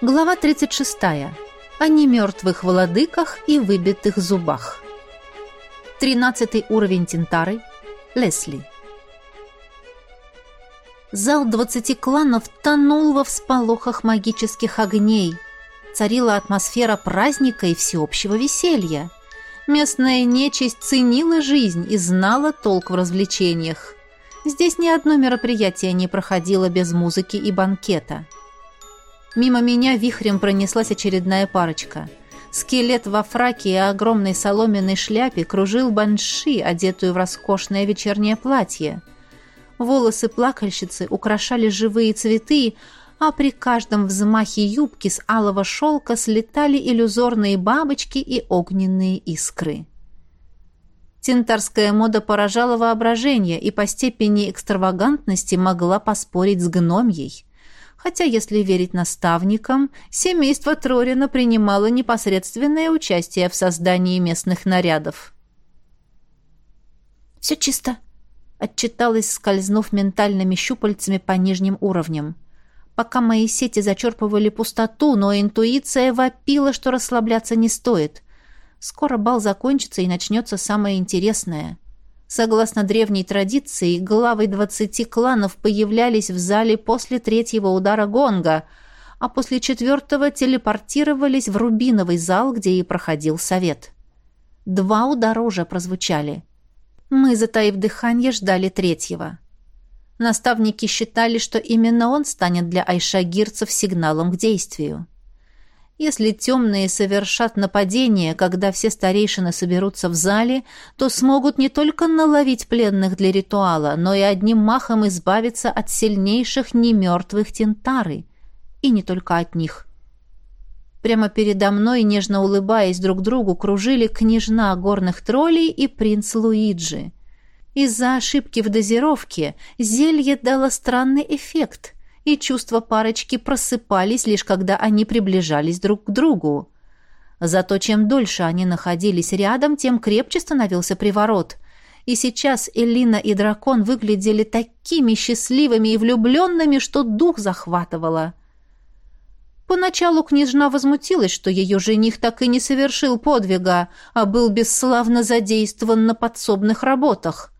Глава 36. О немертвых владыках и выбитых зубах. Тринадцатый уровень Тинтары. Лесли. Зал двадцати кланов тонул во всполохах магических огней. Царила атмосфера праздника и всеобщего веселья. Местная нечисть ценила жизнь и знала толк в развлечениях. Здесь ни одно мероприятие не проходило без музыки и банкета. Мимо меня вихрем пронеслась очередная парочка. Скелет во фраке и огромной соломенной шляпе кружил банши, одетую в роскошное вечернее платье. Волосы плакальщицы украшали живые цветы, а при каждом взмахе юбки с алого шелка слетали иллюзорные бабочки и огненные искры. Тинтарская мода поражала воображение и по степени экстравагантности могла поспорить с гномьей хотя, если верить наставникам, семейство Трорина принимало непосредственное участие в создании местных нарядов. «Все чисто», — отчиталась, скользнув ментальными щупальцами по нижним уровням. Пока мои сети зачерпывали пустоту, но интуиция вопила, что расслабляться не стоит. Скоро бал закончится и начнется самое интересное — Согласно древней традиции, главы двадцати кланов появлялись в зале после третьего удара гонга, а после четвертого телепортировались в рубиновый зал, где и проходил совет. Два удара уже прозвучали. Мы, затаив дыхание, ждали третьего. Наставники считали, что именно он станет для айшагирцев сигналом к действию. Если темные совершат нападение, когда все старейшины соберутся в зале, то смогут не только наловить пленных для ритуала, но и одним махом избавиться от сильнейших немертвых тентары. И не только от них. Прямо передо мной, нежно улыбаясь друг другу, кружили княжна горных троллей и принц Луиджи. Из-за ошибки в дозировке зелье дало странный эффект — и чувства парочки просыпались лишь когда они приближались друг к другу. Зато чем дольше они находились рядом, тем крепче становился приворот. И сейчас Элина и дракон выглядели такими счастливыми и влюбленными, что дух захватывало. Поначалу княжна возмутилась, что ее жених так и не совершил подвига, а был бесславно задействован на подсобных работах.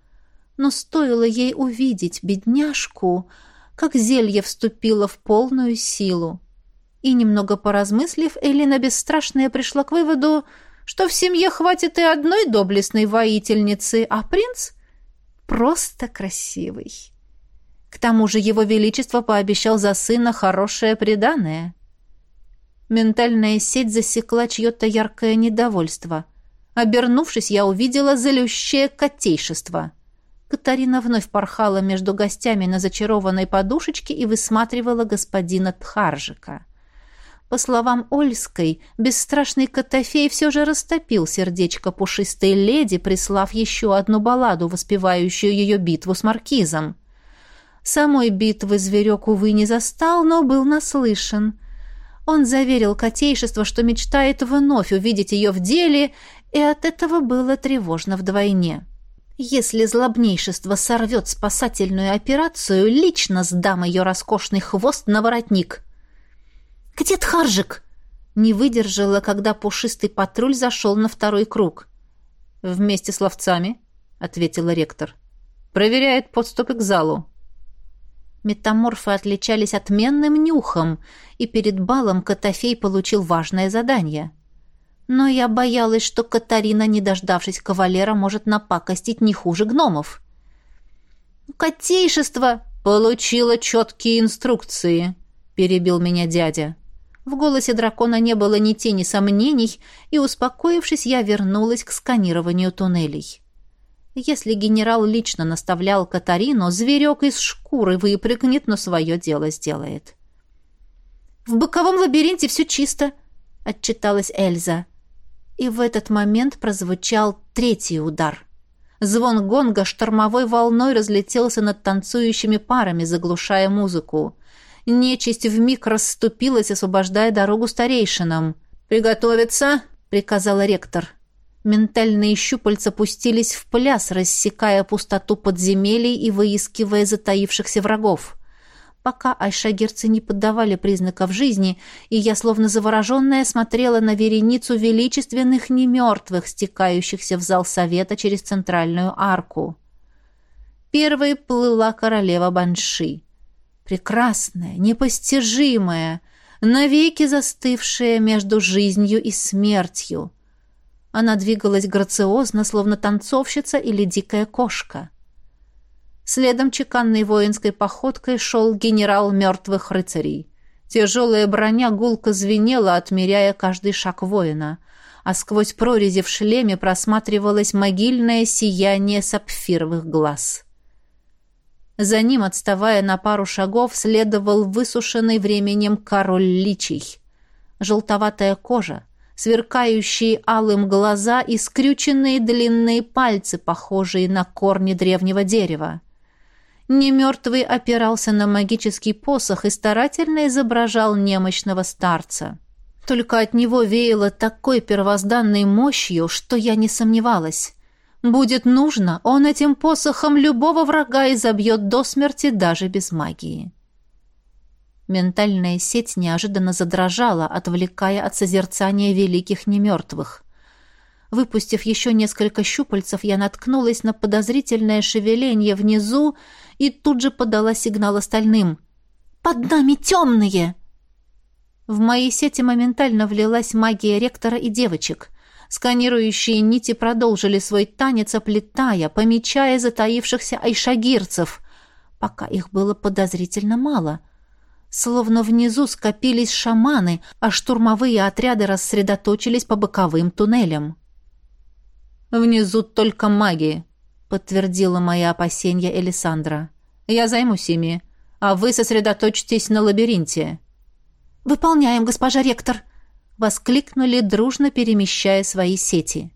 Но стоило ей увидеть бедняжку, как зелье вступило в полную силу. И, немного поразмыслив, Элина Бесстрашная пришла к выводу, что в семье хватит и одной доблестной воительницы, а принц просто красивый. К тому же его величество пообещал за сына хорошее преданное. Ментальная сеть засекла чье-то яркое недовольство. Обернувшись, я увидела залющее котейшество — Катарина вновь порхала между гостями на зачарованной подушечке и высматривала господина Тхаржика. По словам Ольской, бесстрашный Котофей все же растопил сердечко пушистой леди, прислав еще одну балладу, воспевающую ее битву с маркизом. Самой битвы зверек, увы, не застал, но был наслышан. Он заверил котейшество, что мечтает вновь увидеть ее в деле, и от этого было тревожно вдвойне. Если злобнейшество сорвет спасательную операцию, лично сдам ее роскошный хвост на воротник. «Где Тхаржик?» Не выдержала, когда пушистый патруль зашел на второй круг. «Вместе с ловцами», — ответила ректор. «Проверяет подступы к залу». Метаморфы отличались отменным нюхом, и перед балом Котофей получил важное задание — но я боялась, что Катарина, не дождавшись кавалера, может напакостить не хуже гномов. «Котейшество!» «Получила четкие инструкции», — перебил меня дядя. В голосе дракона не было ни тени сомнений, и, успокоившись, я вернулась к сканированию туннелей. Если генерал лично наставлял Катарину, зверек из шкуры выпрыгнет, но свое дело сделает. «В боковом лабиринте все чисто», — отчиталась Эльза. И в этот момент прозвучал третий удар. Звон гонга штормовой волной разлетелся над танцующими парами, заглушая музыку. Нечисть вмиг расступилась, освобождая дорогу старейшинам. «Приготовиться!» — приказал ректор. Ментальные щупальца пустились в пляс, рассекая пустоту подземелий и выискивая затаившихся врагов. Пока айшагирцы не поддавали признаков жизни, и я, словно завороженная, смотрела на вереницу величественных немертвых, стекающихся в зал совета через центральную арку. Первой плыла королева Банши. Прекрасная, непостижимая, навеки застывшая между жизнью и смертью. Она двигалась грациозно, словно танцовщица или дикая кошка. Следом чеканной воинской походкой шел генерал мертвых рыцарей. Тяжелая броня гулко звенела, отмеряя каждый шаг воина, а сквозь прорези в шлеме просматривалось могильное сияние сапфировых глаз. За ним, отставая на пару шагов, следовал высушенный временем король личий. Желтоватая кожа, сверкающие алым глаза и скрюченные длинные пальцы, похожие на корни древнего дерева. Немертвый опирался на магический посох и старательно изображал немощного старца. Только от него веяло такой первозданной мощью, что я не сомневалась. Будет нужно, он этим посохом любого врага изобьет до смерти даже без магии. Ментальная сеть неожиданно задрожала, отвлекая от созерцания великих немертвых. Выпустив еще несколько щупальцев, я наткнулась на подозрительное шевеление внизу и тут же подала сигнал остальным. «Под нами темные!» В мои сети моментально влилась магия ректора и девочек. Сканирующие нити продолжили свой танец, оплетая, помечая затаившихся айшагирцев, пока их было подозрительно мало. Словно внизу скопились шаманы, а штурмовые отряды рассредоточились по боковым туннелям. «Внизу только маги», — подтвердила мои опасения Элисандра. «Я займусь ими, а вы сосредоточьтесь на лабиринте». «Выполняем, госпожа ректор!» — воскликнули, дружно перемещая свои сети.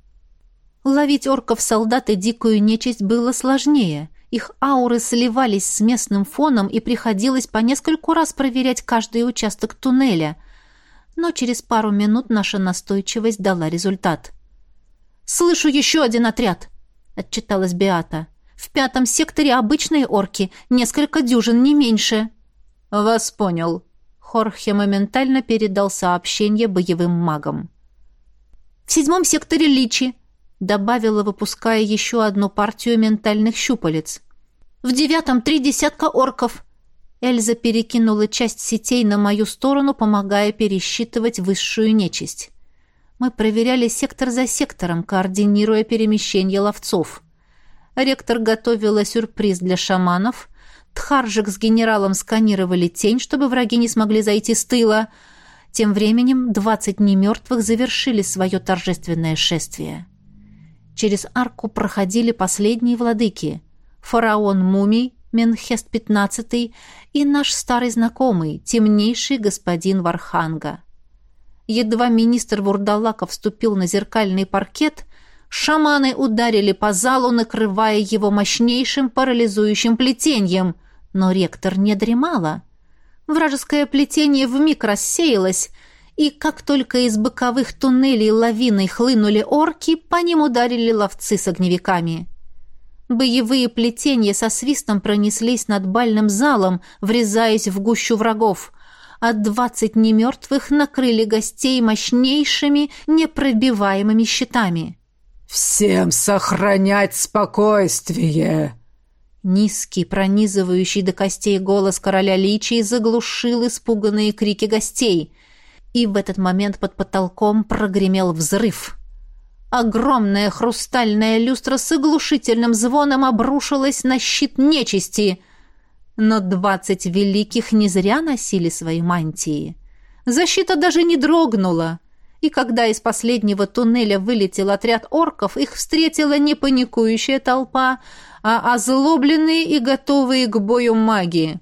Ловить орков-солдат и дикую нечисть было сложнее. Их ауры сливались с местным фоном, и приходилось по нескольку раз проверять каждый участок туннеля. Но через пару минут наша настойчивость дала результат — «Слышу еще один отряд!» — отчиталась Беата. «В пятом секторе обычные орки, несколько дюжин, не меньше». «Вас понял». Хорхе моментально передал сообщение боевым магам. «В седьмом секторе личи», — добавила, выпуская еще одну партию ментальных щупалец. «В девятом три десятка орков». Эльза перекинула часть сетей на мою сторону, помогая пересчитывать высшую нечисть. Мы проверяли сектор за сектором, координируя перемещение ловцов. Ректор готовила сюрприз для шаманов. Тхаржик с генералом сканировали тень, чтобы враги не смогли зайти с тыла. Тем временем двадцать немертвых завершили свое торжественное шествие. Через арку проходили последние владыки. Фараон Мумий, Менхест XV и наш старый знакомый, темнейший господин Варханга. Едва министр Вурдалака вступил на зеркальный паркет, шаманы ударили по залу, накрывая его мощнейшим парализующим плетением. Но ректор не дремала. Вражеское плетение вмиг рассеялось, и как только из боковых туннелей лавиной хлынули орки, по ним ударили ловцы с огневиками. Боевые плетения со свистом пронеслись над бальным залом, врезаясь в гущу врагов а двадцать немертвых накрыли гостей мощнейшими, непробиваемыми щитами. «Всем сохранять спокойствие!» Низкий, пронизывающий до костей голос короля Личии заглушил испуганные крики гостей. И в этот момент под потолком прогремел взрыв. Огромная хрустальная люстра с оглушительным звоном обрушилась на щит нечисти — но двадцать великих не зря носили свои мантии. Защита даже не дрогнула. И когда из последнего туннеля вылетел отряд орков, их встретила не паникующая толпа, а озлобленные и готовые к бою маги.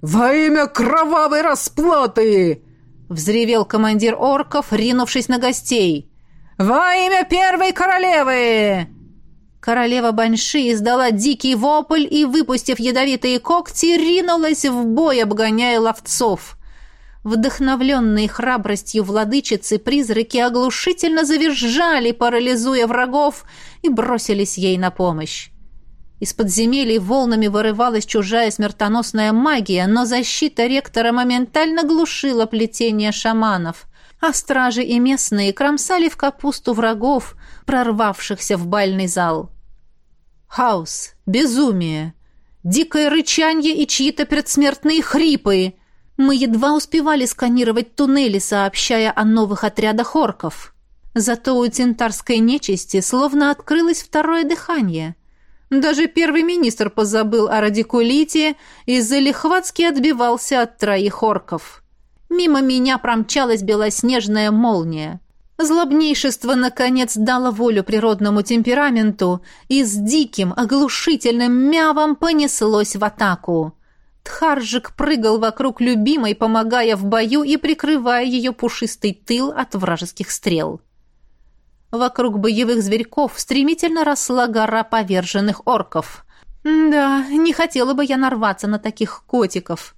«Во имя кровавой расплаты!» — взревел командир орков, ринувшись на гостей. «Во имя первой королевы!» Королева Банши издала дикий вопль и, выпустив ядовитые когти, ринулась в бой, обгоняя ловцов. Вдохновленные храбростью владычицы, призраки оглушительно завизжали, парализуя врагов, и бросились ей на помощь. Из подземелий волнами вырывалась чужая смертоносная магия, но защита ректора моментально глушила плетение шаманов, а стражи и местные кромсали в капусту врагов, прорвавшихся в бальный зал. Хаос, безумие, дикое рычанье и чьи-то предсмертные хрипы. Мы едва успевали сканировать туннели, сообщая о новых отрядах орков. Зато у тентарской нечисти словно открылось второе дыхание. Даже первый министр позабыл о радикулите и залихватски отбивался от троих орков. Мимо меня промчалась белоснежная молния. Злобнейшество, наконец, дало волю природному темпераменту и с диким, оглушительным мявом понеслось в атаку. Тхаржик прыгал вокруг любимой, помогая в бою и прикрывая ее пушистый тыл от вражеских стрел. Вокруг боевых зверьков стремительно росла гора поверженных орков. Да, не хотела бы я нарваться на таких котиков.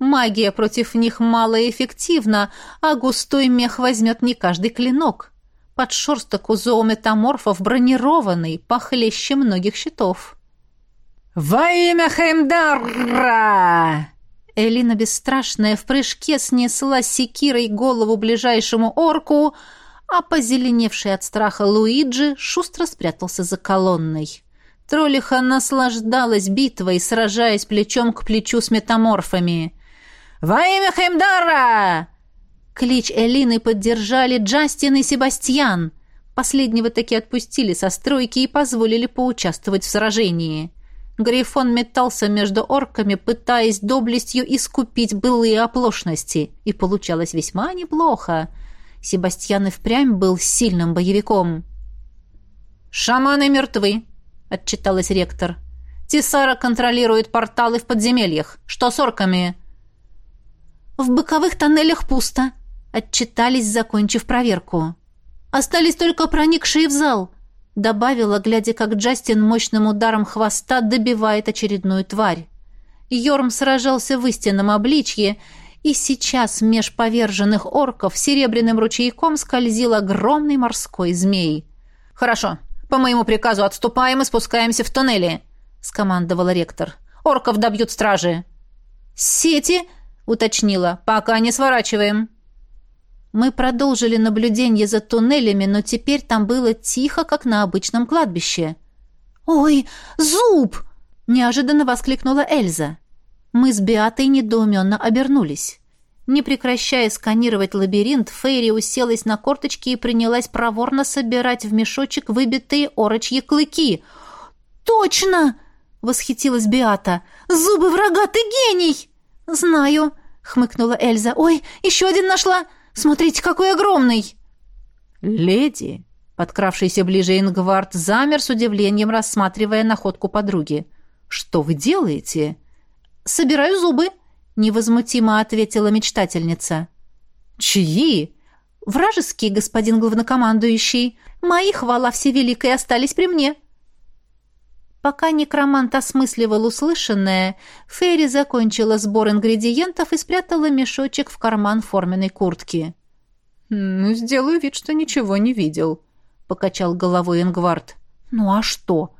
Магия против них малоэффективна, а густой мех возьмет не каждый клинок. Подшерсток у зоометаморфов бронированный, похлеще многих щитов. «Во имя Хеймдара!» Элина Бесстрашная в прыжке снесла секирой голову ближайшему орку, а позеленевший от страха Луиджи шустро спрятался за колонной. Троллиха наслаждалась битвой, сражаясь плечом к плечу с метаморфами. «Во имя Хемдара!» Клич Элины поддержали Джастин и Себастьян. Последнего таки отпустили со стройки и позволили поучаствовать в сражении. Грифон метался между орками, пытаясь доблестью искупить былые оплошности, и получалось весьма неплохо. Себастьян и впрямь был сильным боевиком. «Шаманы мертвы», — отчиталась ректор. «Тисара контролирует порталы в подземельях. Что с орками?» «В боковых тоннелях пусто», — отчитались, закончив проверку. «Остались только проникшие в зал», — добавила, глядя, как Джастин мощным ударом хвоста добивает очередную тварь. Йорм сражался в истинном обличье, и сейчас меж поверженных орков серебряным ручейком скользил огромный морской змей. «Хорошо, по моему приказу отступаем и спускаемся в туннели», — скомандовала ректор. «Орков добьют стражи». «Сети?» Уточнила. «Пока не сворачиваем». Мы продолжили наблюдение за туннелями, но теперь там было тихо, как на обычном кладбище. «Ой, зуб!» — неожиданно воскликнула Эльза. Мы с Беатой недоуменно обернулись. Не прекращая сканировать лабиринт, Фейри уселась на корточки и принялась проворно собирать в мешочек выбитые орочьи клыки. «Точно!» — восхитилась Беата. «Зубы врага, ты гений!» «Знаю», — хмыкнула Эльза. «Ой, еще один нашла! Смотрите, какой огромный!» «Леди!» Подкравшийся ближе Ингвард замер с удивлением, рассматривая находку подруги. «Что вы делаете?» «Собираю зубы», — невозмутимо ответила мечтательница. «Чьи?» «Вражеские, господин главнокомандующий. Мои, хвала всевеликой, остались при мне». Пока некромант осмысливал услышанное, Ферри закончила сбор ингредиентов и спрятала мешочек в карман форменной куртки. «Ну, сделаю вид, что ничего не видел», — покачал головой Ингвард. «Ну а что?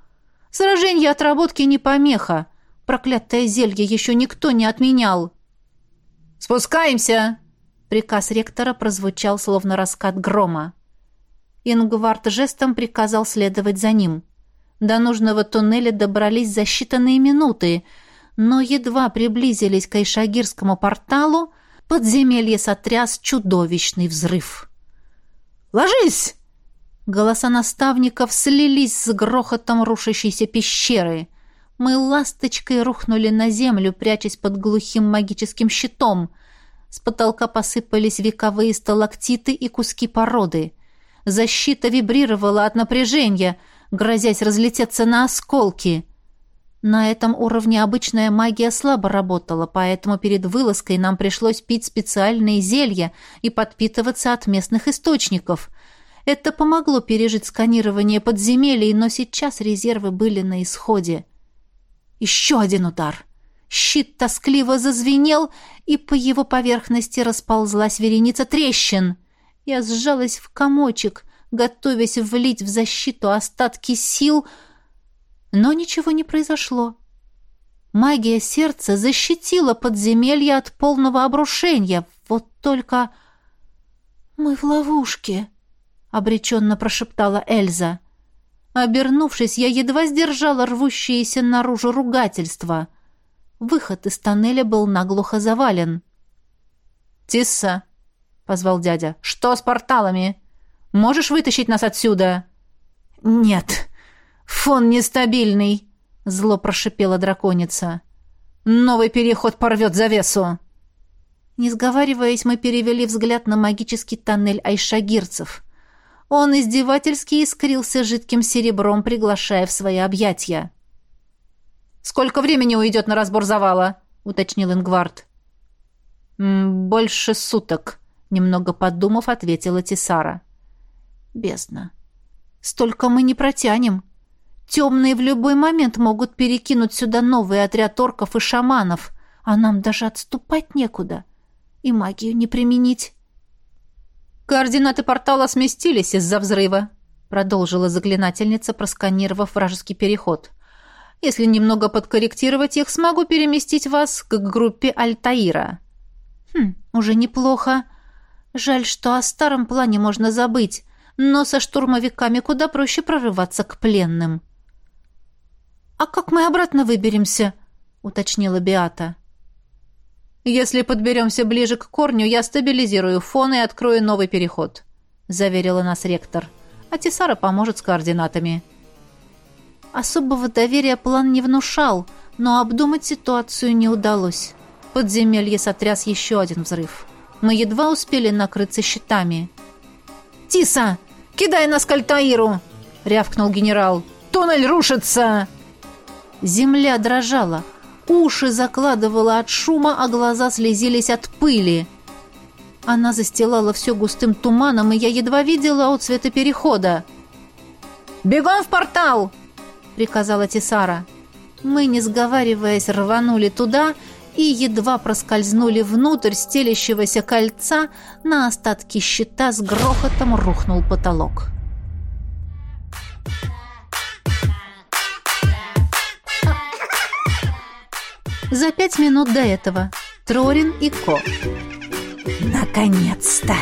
Сражение отработки не помеха. Проклятое зелье еще никто не отменял». «Спускаемся!» Приказ ректора прозвучал, словно раскат грома. Ингвард жестом приказал следовать за ним. До нужного туннеля добрались за считанные минуты, но едва приблизились к Айшагирскому порталу, подземелье сотряс чудовищный взрыв. «Ложись!» Голоса наставников слились с грохотом рушащейся пещеры. Мы ласточкой рухнули на землю, прячась под глухим магическим щитом. С потолка посыпались вековые сталактиты и куски породы. Защита вибрировала от напряжения — грозясь разлететься на осколки. На этом уровне обычная магия слабо работала, поэтому перед вылазкой нам пришлось пить специальные зелья и подпитываться от местных источников. Это помогло пережить сканирование подземелий, но сейчас резервы были на исходе. Еще один удар. Щит тоскливо зазвенел, и по его поверхности расползлась вереница трещин. Я сжалась в комочек — готовясь влить в защиту остатки сил, Но ничего не произошло. Магия сердца защитила подземелье от полного обрушения. Вот только... «Мы в ловушке», — обреченно прошептала Эльза. Обернувшись, я едва сдержала рвущиеся наружу ругательства. Выход из тоннеля был наглухо завален. «Тисса», — позвал дядя, — «что с порталами? Можешь вытащить нас отсюда?» «Нет, фон нестабильный», — зло прошипела драконица. «Новый переход порвет завесу!» Не сговариваясь, мы перевели взгляд на магический тоннель айшагирцев. Он издевательски искрился жидким серебром, приглашая в свои объятия. «Сколько времени уйдет на разбор завала?» — уточнил Ингвард. «Больше суток», — немного подумав, ответила Тисара. «Бездна. Столько мы не протянем. Темные в любой момент могут перекинуть сюда новый отряд орков и шаманов, а нам даже отступать некуда. И магию не применить». «Координаты портала сместились из-за взрыва», — продолжила заклинательница, просканировав вражеский переход. «Если немного подкорректировать их, смогу переместить вас к группе Альтаира». «Хм, уже неплохо. Жаль, что о старом плане можно забыть, но со штурмовиками куда проще прорываться к пленным». «А как мы обратно выберемся?» — уточнила Биата. «Если подберемся ближе к корню, я стабилизирую фон и открою новый переход», — заверила нас ректор. «А Тисара поможет с координатами». Особого доверия план не внушал, но обдумать ситуацию не удалось. Подземелье сотряс еще один взрыв. Мы едва успели накрыться щитами. «Тиса, кидай нас к Альтаиру!» — рявкнул генерал. «Туннель рушится!» Земля дрожала. Уши закладывала от шума, а глаза слезились от пыли. Она застилала все густым туманом, и я едва видела от цвета перехода. «Бегом в портал!» — приказала Тисара. Мы, не сговариваясь, рванули туда и едва проскользнули внутрь стелящегося кольца, на остатки щита с грохотом рухнул потолок. За пять минут до этого. Трорин и Ко. «Наконец-то!»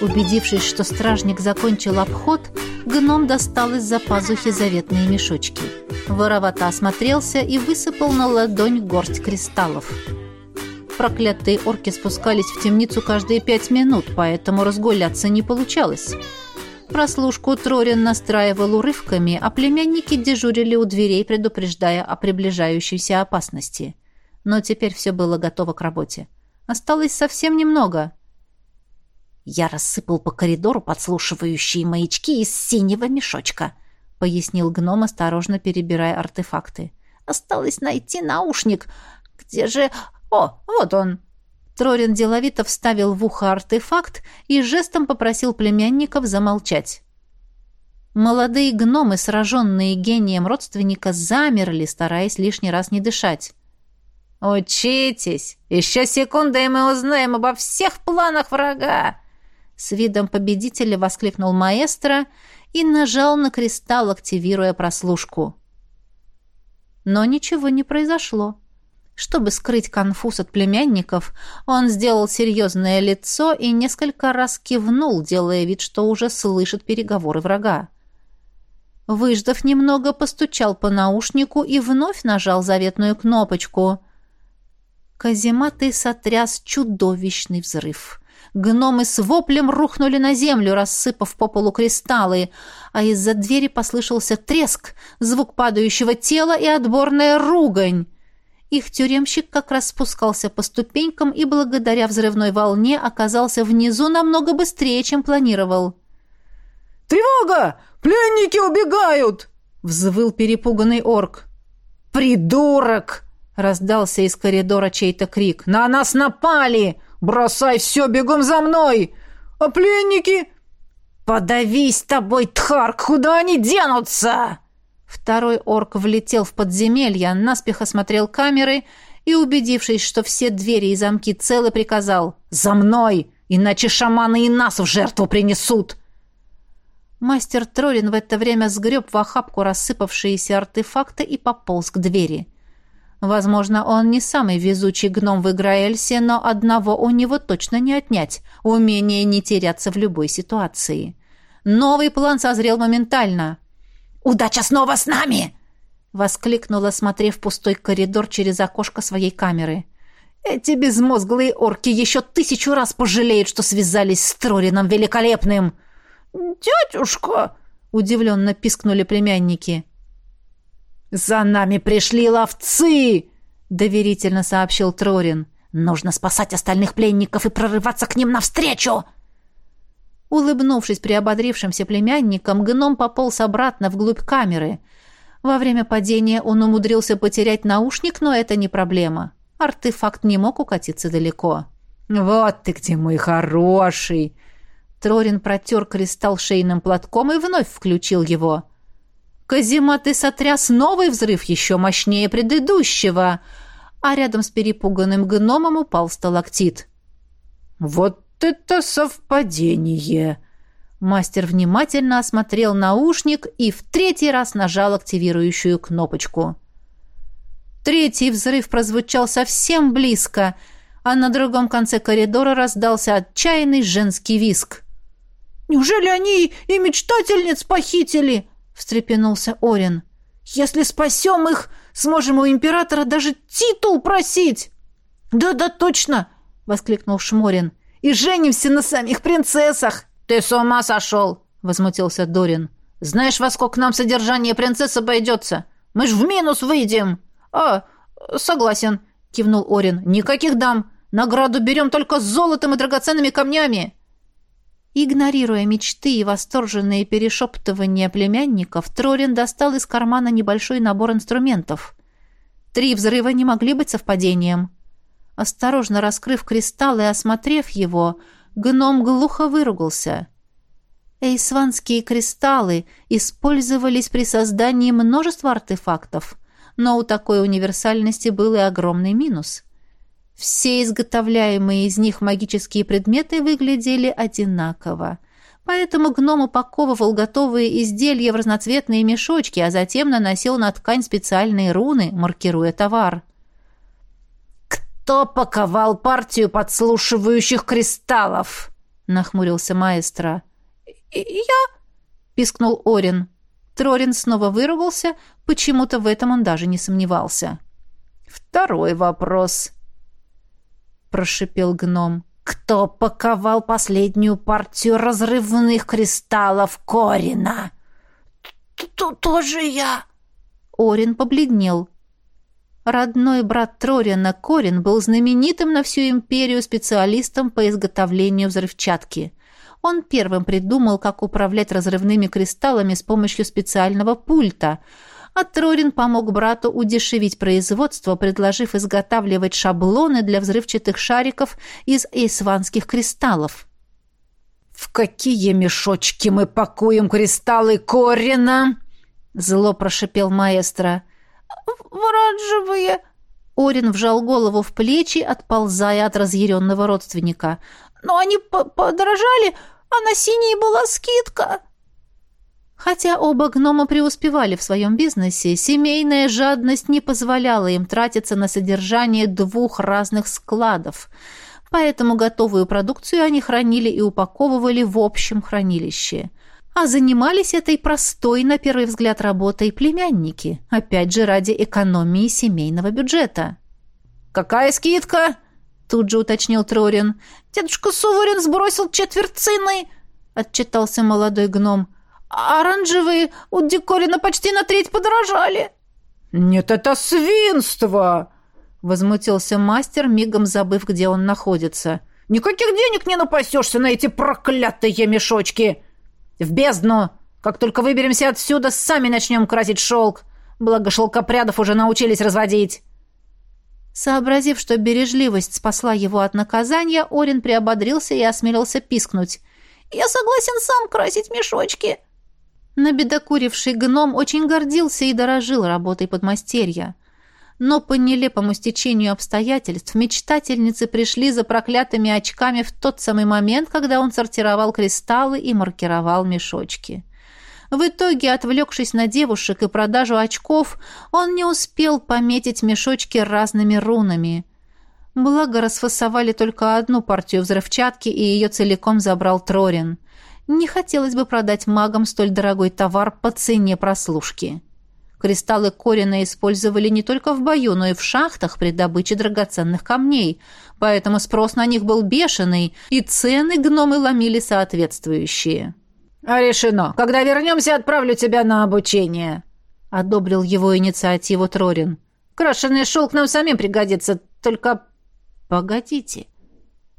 Убедившись, что стражник закончил обход, гном достал из-за пазухи заветные мешочки. Воровато осмотрелся и высыпал на ладонь горсть кристаллов. Проклятые орки спускались в темницу каждые пять минут, поэтому разгуляться не получалось. Прослушку Трорин настраивал урывками, а племянники дежурили у дверей, предупреждая о приближающейся опасности но теперь все было готово к работе. Осталось совсем немного. «Я рассыпал по коридору подслушивающие маячки из синего мешочка», — пояснил гном, осторожно перебирая артефакты. «Осталось найти наушник. Где же... О, вот он!» Трорин деловито вставил в ухо артефакт и жестом попросил племянников замолчать. Молодые гномы, сраженные гением родственника, замерли, стараясь лишний раз не дышать. «Учитесь! Еще секунда, и мы узнаем обо всех планах врага!» С видом победителя воскликнул маэстро и нажал на кристалл, активируя прослушку. Но ничего не произошло. Чтобы скрыть конфуз от племянников, он сделал серьезное лицо и несколько раз кивнул, делая вид, что уже слышит переговоры врага. Выждав немного, постучал по наушнику и вновь нажал заветную кнопочку — Казематы сотряс чудовищный взрыв. Гномы с воплем рухнули на землю, рассыпав по полу кристаллы, а из-за двери послышался треск, звук падающего тела и отборная ругань. Их тюремщик как раз спускался по ступенькам и благодаря взрывной волне оказался внизу намного быстрее, чем планировал. «Тревога! Пленники убегают!» — взвыл перепуганный орк. «Придурок!» Раздался из коридора чей-то крик. «На нас напали! Бросай все, бегом за мной! А пленники...» «Подавись тобой, Тхарк! Куда они денутся?» Второй орк влетел в подземелье, наспех осмотрел камеры и, убедившись, что все двери и замки целы, приказал «За мной! Иначе шаманы и нас в жертву принесут!» Мастер Троллин в это время сгреб в охапку рассыпавшиеся артефакты и пополз к двери. Возможно, он не самый везучий гном в Играэльсе, но одного у него точно не отнять — умение не теряться в любой ситуации. Новый план созрел моментально. «Удача снова с нами!» — воскликнула, смотрев пустой коридор через окошко своей камеры. «Эти безмозглые орки еще тысячу раз пожалеют, что связались с Трорином Великолепным!» «Дядюшка!» — удивленно пискнули племянники. «За нами пришли ловцы!» — доверительно сообщил Трорин. «Нужно спасать остальных пленников и прорываться к ним навстречу!» Улыбнувшись приободрившимся племянникам, гном пополз обратно вглубь камеры. Во время падения он умудрился потерять наушник, но это не проблема. Артефакт не мог укатиться далеко. «Вот ты где, мой хороший!» Трорин протер кристалл шейным платком и вновь включил его. Казематы сотряс новый взрыв, еще мощнее предыдущего, а рядом с перепуганным гномом упал сталактит. «Вот это совпадение!» Мастер внимательно осмотрел наушник и в третий раз нажал активирующую кнопочку. Третий взрыв прозвучал совсем близко, а на другом конце коридора раздался отчаянный женский виск. «Неужели они и мечтательниц похитили?» Встрепенулся Орин. «Если спасем их, сможем у императора даже титул просить!» «Да-да, точно!» — воскликнул Шморин. «И женимся на самих принцессах!» «Ты с ума сошел!» — возмутился Дорин. «Знаешь, во сколько нам содержание принцесс обойдется? Мы ж в минус выйдем!» «А, согласен!» — кивнул Орин. «Никаких дам! Награду берем только с золотом и драгоценными камнями!» Игнорируя мечты и восторженные перешептывания племянников, Трорин достал из кармана небольшой набор инструментов. Три взрыва не могли быть совпадением. Осторожно раскрыв кристалл и осмотрев его, гном глухо выругался. Эйсванские кристаллы использовались при создании множества артефактов, но у такой универсальности был и огромный минус — все изготовляемые из них магические предметы выглядели одинаково. Поэтому гном упаковывал готовые изделия в разноцветные мешочки, а затем наносил на ткань специальные руны, маркируя товар. «Кто паковал партию подслушивающих кристаллов?» — нахмурился маэстро. «Я?» — пискнул Орин. Трорин снова выругался, почему-то в этом он даже не сомневался. «Второй вопрос», прошипел гном. «Кто паковал последнюю партию разрывных кристаллов Корина?» «Тоже я!» Орин побледнел. Родной брат Трорина Корин был знаменитым на всю империю специалистом по изготовлению взрывчатки. Он первым придумал, как управлять разрывными кристаллами с помощью специального пульта – а Трорин помог брату удешевить производство, предложив изготавливать шаблоны для взрывчатых шариков из эйсванских кристаллов. «В какие мешочки мы пакуем кристаллы Корина?» Зло прошипел маэстро. «В оранжевые!» Орин вжал голову в плечи, отползая от разъяренного родственника. «Но они подорожали, а на синие была скидка!» Хотя оба гнома преуспевали в своем бизнесе, семейная жадность не позволяла им тратиться на содержание двух разных складов, поэтому готовую продукцию они хранили и упаковывали в общем хранилище. А занимались этой простой, на первый взгляд, работой племянники, опять же ради экономии семейного бюджета. «Какая скидка?» — тут же уточнил Трорин. «Дедушка Суворин сбросил четверть цены!» — отчитался молодой гном оранжевые у Декорина почти на треть подорожали». «Нет, это свинство!» — возмутился мастер, мигом забыв, где он находится. «Никаких денег не напасешься на эти проклятые мешочки! В бездну! Как только выберемся отсюда, сами начнем красить шелк! Благо шелкопрядов уже научились разводить!» Сообразив, что бережливость спасла его от наказания, Орин приободрился и осмелился пискнуть. «Я согласен сам красить мешочки!» Набедокуривший гном очень гордился и дорожил работой подмастерья. Но по нелепому стечению обстоятельств мечтательницы пришли за проклятыми очками в тот самый момент, когда он сортировал кристаллы и маркировал мешочки. В итоге, отвлекшись на девушек и продажу очков, он не успел пометить мешочки разными рунами. Благо, расфасовали только одну партию взрывчатки, и ее целиком забрал Трорин. Не хотелось бы продать магам столь дорогой товар по цене прослушки. Кристаллы Корина использовали не только в бою, но и в шахтах при добыче драгоценных камней, поэтому спрос на них был бешеный, и цены гномы ломили соответствующие. «А решено. Когда вернемся, отправлю тебя на обучение», — одобрил его инициативу Трорин. «Крашеный шелк нам самим пригодится, только...» «Погодите.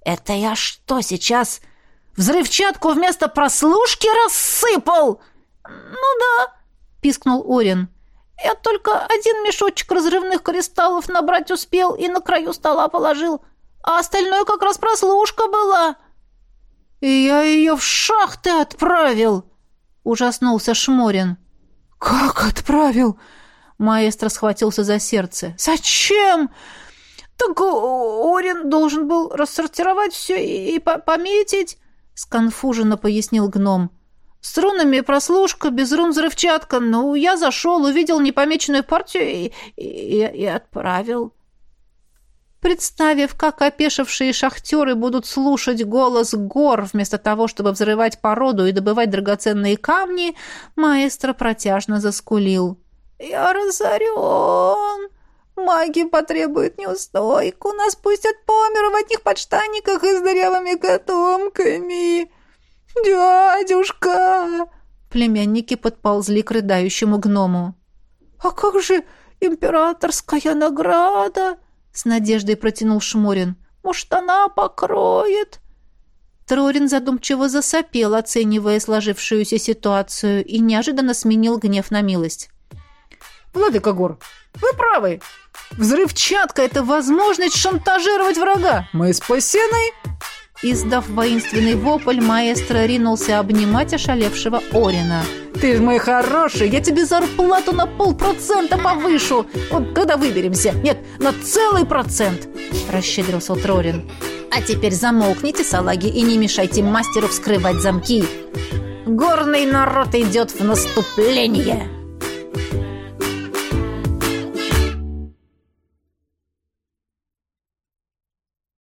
Это я что, сейчас взрывчатку вместо прослушки рассыпал?» «Ну да», — пискнул Орин. Я только один мешочек разрывных кристаллов набрать успел и на краю стола положил, а остальное как раз прослушка была. И я ее в шахты отправил, ужаснулся Шморин. Как отправил? Маэстро схватился за сердце. Зачем? Так Орин должен был рассортировать все и, и пометить, сконфуженно пояснил гном. С рунами прослушка, без рун взрывчатка. Ну, я зашел, увидел непомеченную партию и, и, и отправил. Представив, как опешившие шахтеры будут слушать голос гор вместо того, чтобы взрывать породу и добывать драгоценные камни, маэстро протяжно заскулил. «Я разорен! Маги потребуют неустойку, нас пустят по миру в одних подштанниках и с дырявыми котомками!» «Дядюшка!» Племянники подползли к рыдающему гному. «А как же императорская награда?» С надеждой протянул Шморин. «Может, она покроет?» Трорин задумчиво засопел, оценивая сложившуюся ситуацию, и неожиданно сменил гнев на милость. «Владыка Гор, вы правы. Взрывчатка — это возможность шантажировать врага. Мы спасены!» Издав воинственный вопль, маэстро ринулся обнимать ошалевшего Орина. «Ты ж мой хороший, я тебе зарплату на полпроцента повышу! Вот когда выберемся! Нет, на целый процент!» – расщедрился Трорин. «А теперь замолкните, салаги, и не мешайте мастеру вскрывать замки! Горный народ идет в наступление!»